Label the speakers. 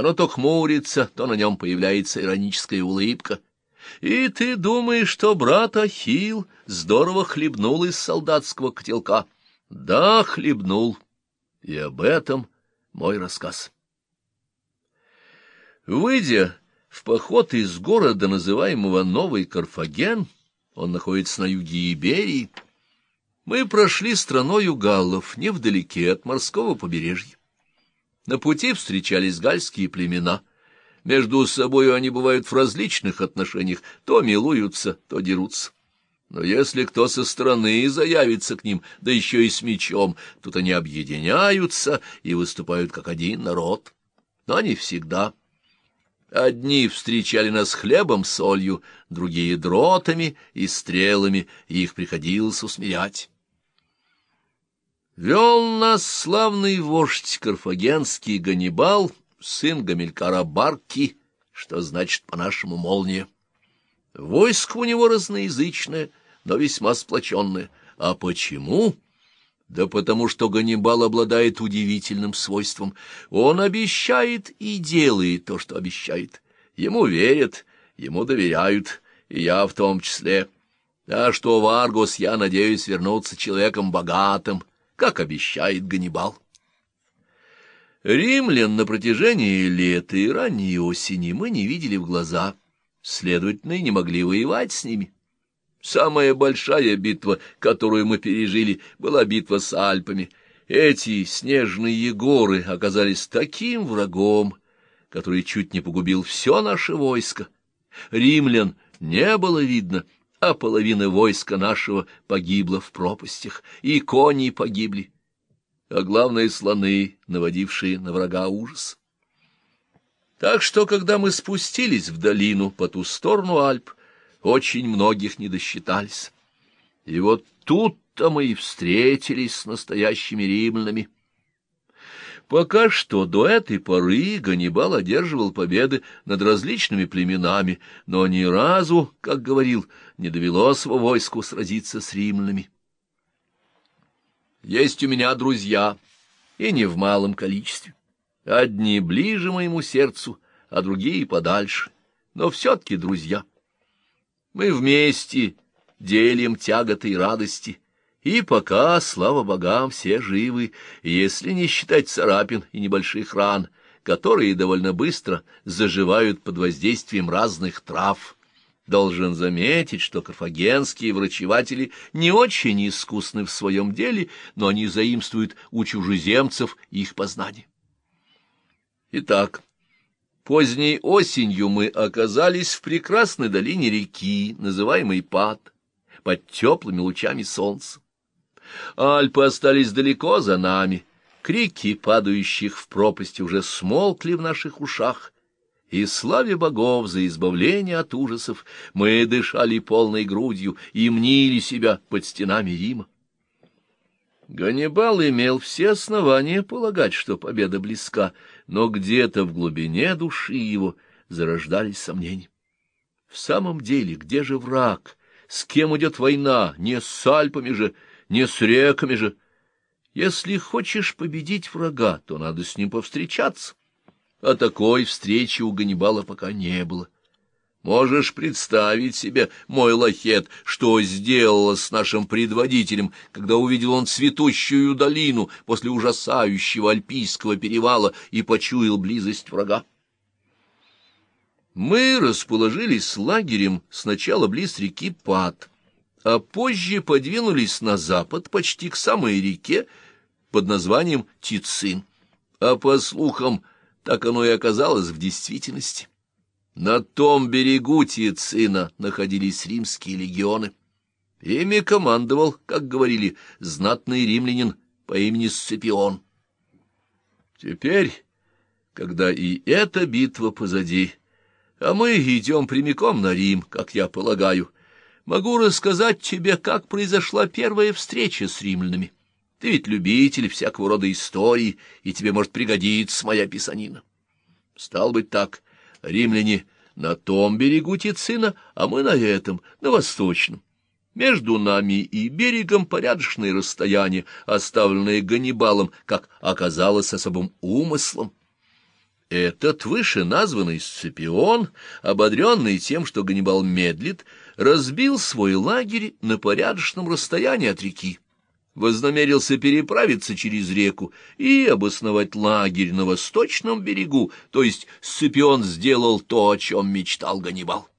Speaker 1: Оно то хмурится, то на нем появляется ироническая улыбка. И ты думаешь, что брат Ахилл здорово хлебнул из солдатского котелка? Да, хлебнул. И об этом мой рассказ. Выйдя в поход из города, называемого Новый Карфаген, он находится на юге Иберии, мы прошли страною галлов, невдалеке от морского побережья. На пути встречались гальские племена. Между собой они бывают в различных отношениях, то милуются, то дерутся. Но если кто со стороны заявится к ним, да еще и с мечом, тут они объединяются и выступают как один народ. Но не всегда. Одни встречали нас хлебом, солью, другие — дротами и стрелами, и их приходилось усмирять. Вел нас славный вождь карфагенский Ганнибал, сын Гамилькара Барки, что значит по-нашему молния. Войско у него разноязычное, но весьма сплоченное. А почему? Да потому что Ганнибал обладает удивительным свойством. Он обещает и делает то, что обещает. Ему верят, ему доверяют, и я в том числе. А что в Аргос я надеюсь вернуться человеком богатым, как обещает Ганнибал. Римлян на протяжении лета и ранней осени мы не видели в глаза, следовательно, и не могли воевать с ними. Самая большая битва, которую мы пережили, была битва с Альпами. Эти снежные горы оказались таким врагом, который чуть не погубил все наше войско. Римлян не было видно, а половина войска нашего погибла в пропастях, и кони погибли, а главное — слоны, наводившие на врага ужас. Так что, когда мы спустились в долину по ту сторону Альп, очень многих не досчитались. И вот тут-то мы и встретились с настоящими римлянами. Пока что до этой поры Ганнибал одерживал победы над различными племенами, но ни разу, как говорил, не довелось его войску сразиться с римлянами. Есть у меня друзья, и не в малом количестве. Одни ближе моему сердцу, а другие подальше, но все-таки друзья. Мы вместе делим тяготы и радости, и пока, слава богам, все живы, если не считать царапин и небольших ран, которые довольно быстро заживают под воздействием разных трав. Должен заметить, что карфагенские врачеватели не очень искусны в своем деле, но они заимствуют у чужеземцев их познания. Итак, Поздней осенью мы оказались в прекрасной долине реки, называемой Пад, под теплыми лучами солнца. Альпы остались далеко за нами, крики падающих в пропасть уже смолкли в наших ушах, и славе богов за избавление от ужасов мы дышали полной грудью и мнили себя под стенами Рима. Ганнибал имел все основания полагать, что победа близка, но где-то в глубине души его зарождались сомнения. В самом деле, где же враг? С кем идет война? Не с Альпами же, не с реками же. Если хочешь победить врага, то надо с ним повстречаться. А такой встречи у Ганнибала пока не было. Можешь представить себе, мой лохет, что сделало с нашим предводителем, когда увидел он цветущую долину после ужасающего альпийского перевала и почуял близость врага? Мы расположились лагерем сначала близ реки Пат, а позже подвинулись на запад почти к самой реке под названием Тицин. А по слухам, так оно и оказалось в действительности. На том берегу Тицина находились римские легионы. Ими командовал, как говорили, знатный римлянин по имени Сципион. Теперь, когда и эта битва позади, а мы идем прямиком на Рим, как я полагаю, могу рассказать тебе, как произошла первая встреча с римлянами. Ты ведь любитель всякого рода истории, и тебе может пригодиться моя писанина. Стал быть так — Римляне на том берегу Тицина, а мы на этом, на восточном. Между нами и берегом порядочное расстояние, оставленное Ганнибалом, как оказалось особым умыслом. Этот вышеназванный Сципион, ободренный тем, что Ганнибал медлит, разбил свой лагерь на порядочном расстоянии от реки, вознамерился переправиться через реку и обосновать лагерь на восточном берегу, то есть Сципион сделал то, о чем мечтал Ганнибал.